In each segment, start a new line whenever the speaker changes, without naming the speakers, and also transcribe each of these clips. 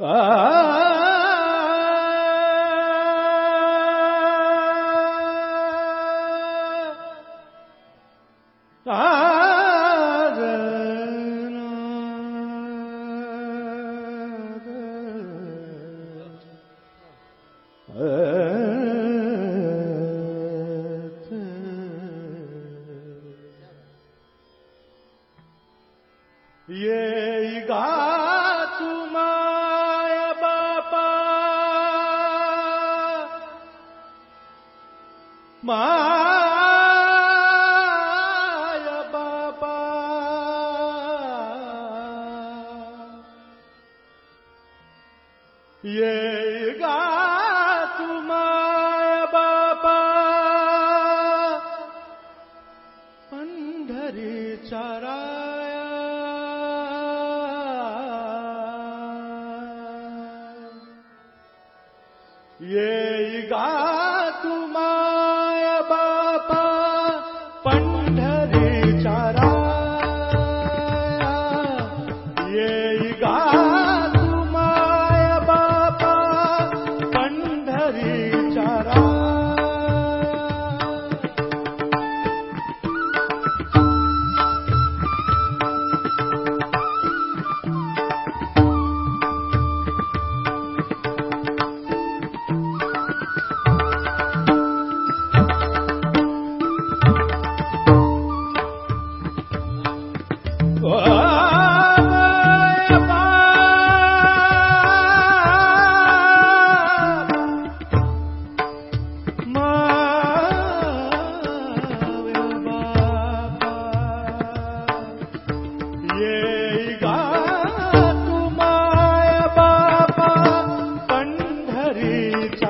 Yeah, you ी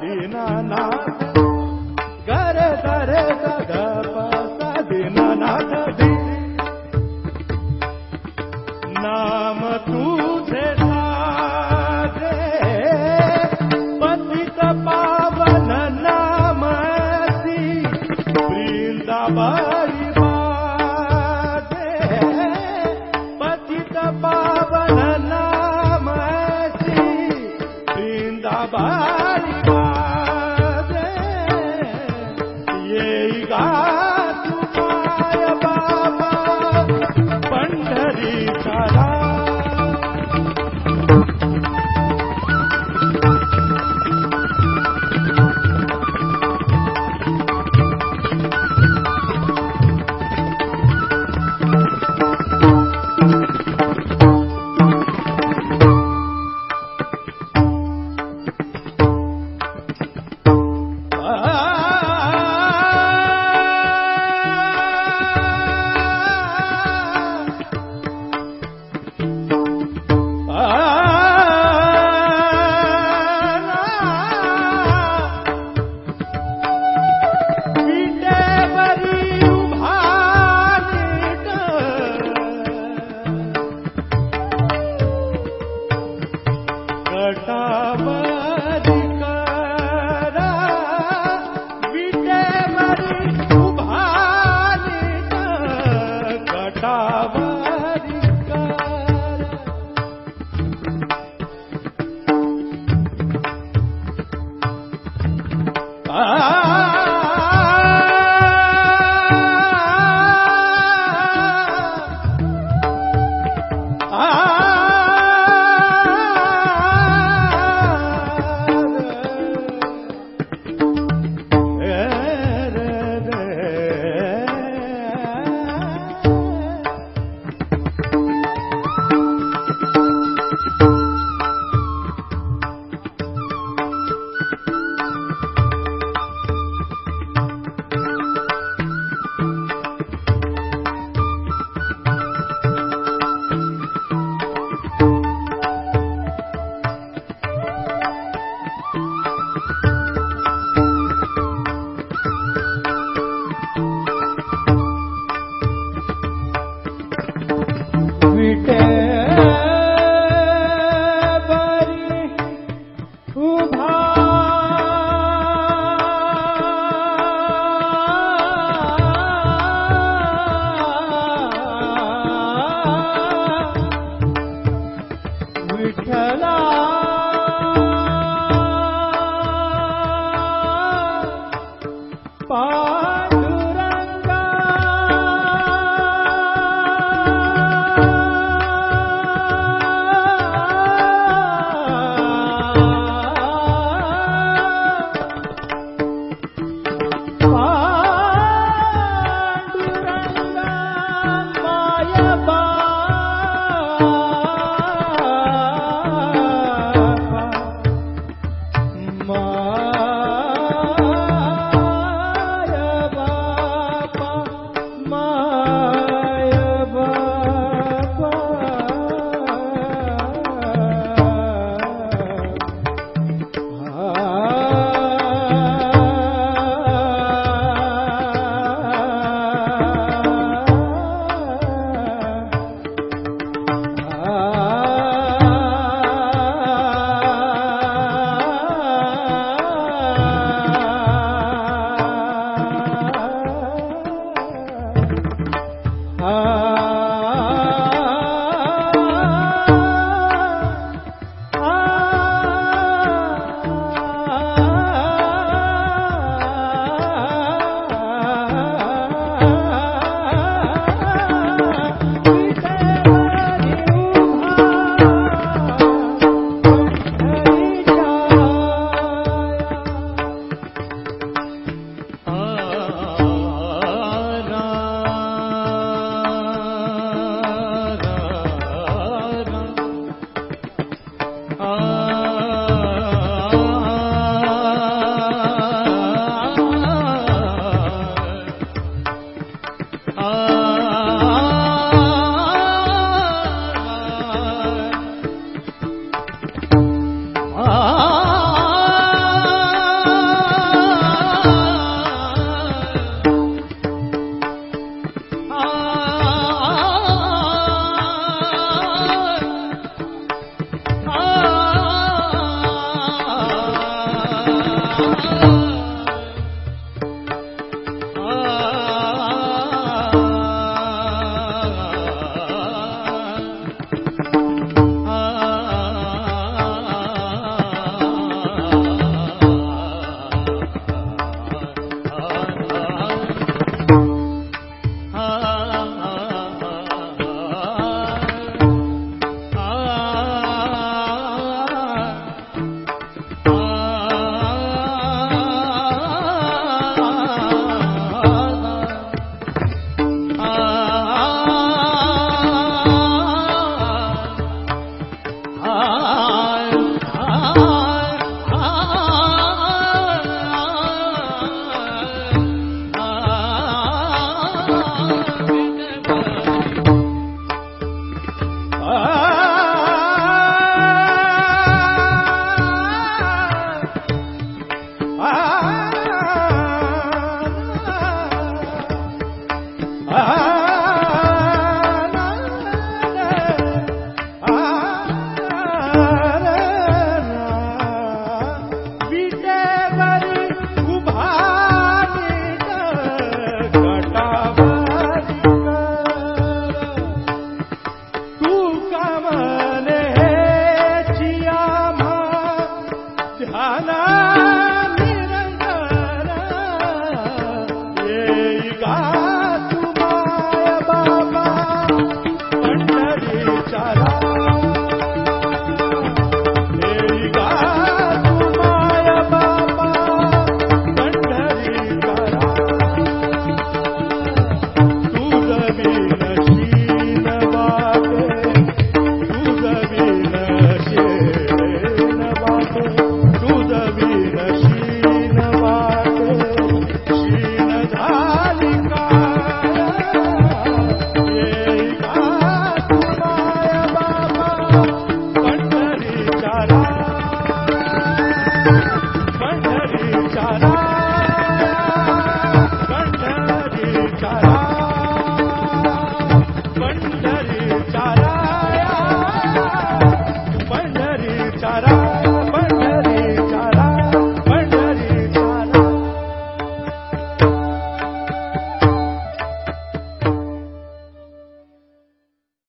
dinana